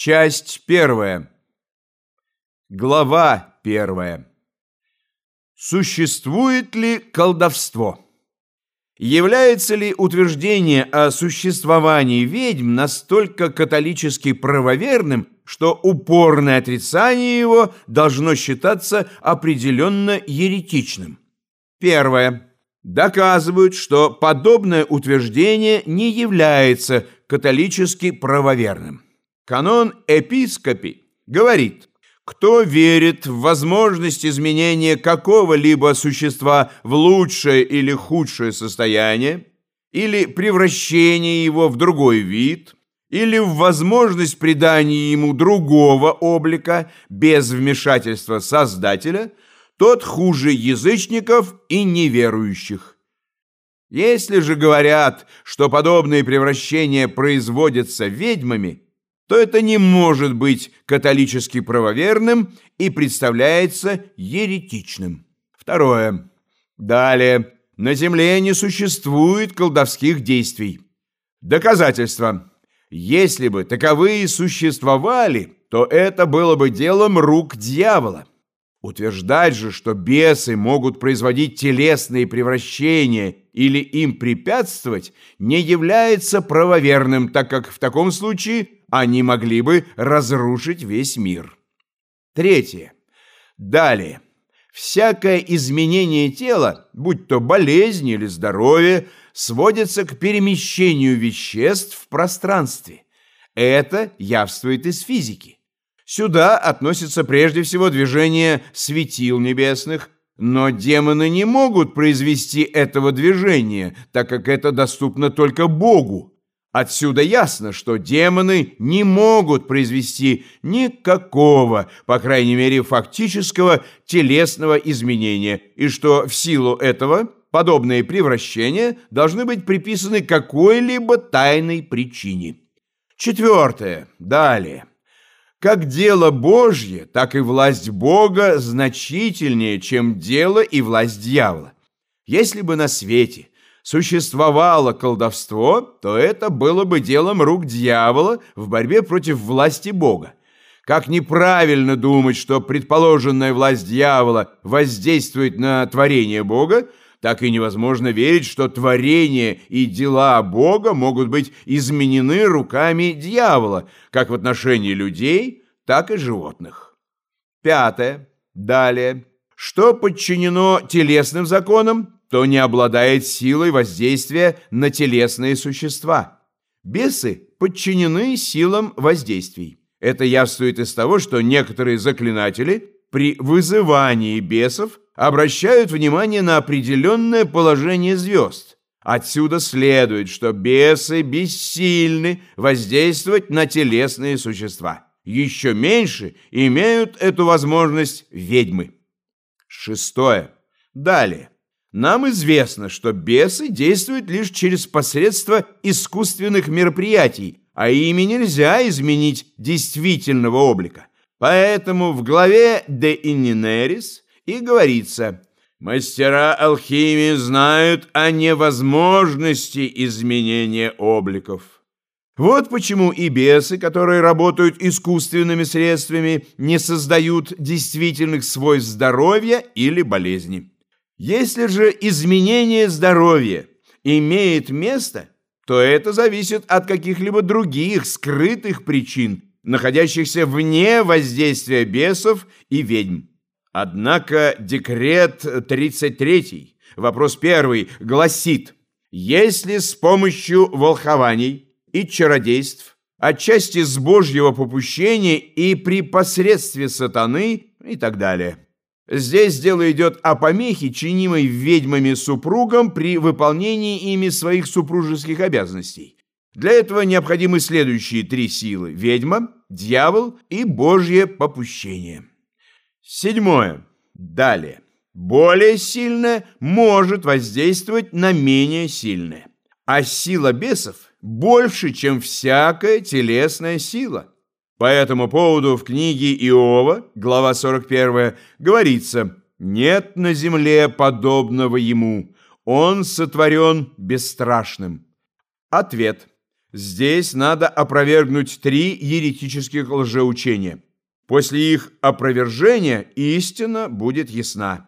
Часть первая. Глава первая. Существует ли колдовство? Является ли утверждение о существовании ведьм настолько католически правоверным, что упорное отрицание его должно считаться определенно еретичным? Первое. Доказывают, что подобное утверждение не является католически правоверным. Канон епископи говорит, кто верит в возможность изменения какого-либо существа в лучшее или худшее состояние, или превращения его в другой вид, или в возможность придания ему другого облика без вмешательства Создателя, тот хуже язычников и неверующих. Если же говорят, что подобные превращения производятся ведьмами – то это не может быть католически правоверным и представляется еретичным. Второе. Далее. На земле не существует колдовских действий. Доказательство. Если бы таковые существовали, то это было бы делом рук дьявола. Утверждать же, что бесы могут производить телесные превращения или им препятствовать, не является правоверным, так как в таком случае они могли бы разрушить весь мир. Третье. Далее. Всякое изменение тела, будь то болезнь или здоровье, сводится к перемещению веществ в пространстве. Это явствует из физики. Сюда относится прежде всего движение светил небесных, но демоны не могут произвести этого движения, так как это доступно только Богу. Отсюда ясно, что демоны не могут произвести никакого, по крайней мере, фактического телесного изменения, и что в силу этого подобные превращения должны быть приписаны какой-либо тайной причине. Четвертое. Далее. Как дело Божье, так и власть Бога значительнее, чем дело и власть дьявола. Если бы на свете – существовало колдовство, то это было бы делом рук дьявола в борьбе против власти Бога. Как неправильно думать, что предположенная власть дьявола воздействует на творение Бога, так и невозможно верить, что творение и дела Бога могут быть изменены руками дьявола, как в отношении людей, так и животных. Пятое. Далее. Что подчинено телесным законам, то не обладает силой воздействия на телесные существа. Бесы подчинены силам воздействий. Это явствует из того, что некоторые заклинатели при вызывании бесов обращают внимание на определенное положение звезд. Отсюда следует, что бесы бессильны воздействовать на телесные существа. Еще меньше имеют эту возможность ведьмы. Шестое. Далее. Нам известно, что бесы действуют лишь через посредство искусственных мероприятий, а ими нельзя изменить действительного облика. Поэтому в главе «De Inneris» и говорится «Мастера алхимии знают о невозможности изменения обликов». Вот почему и бесы, которые работают искусственными средствами, не создают действительных свойств здоровья или болезни. Если же изменение здоровья имеет место, то это зависит от каких-либо других скрытых причин, находящихся вне воздействия бесов и ведьм. Однако декрет 33, вопрос 1, гласит, если с помощью волхований и чародейств, отчасти с Божьего попущения и при посредстве сатаны и так далее – Здесь дело идет о помехе, чинимой ведьмами супругам при выполнении ими своих супружеских обязанностей. Для этого необходимы следующие три силы – ведьма, дьявол и божье попущение. Седьмое. Далее. Более сильное может воздействовать на менее сильное. А сила бесов больше, чем всякая телесная сила – по этому поводу в книге Иова, глава 41, говорится «Нет на земле подобного ему, он сотворен бесстрашным». Ответ. Здесь надо опровергнуть три еретических лжеучения. После их опровержения истина будет ясна.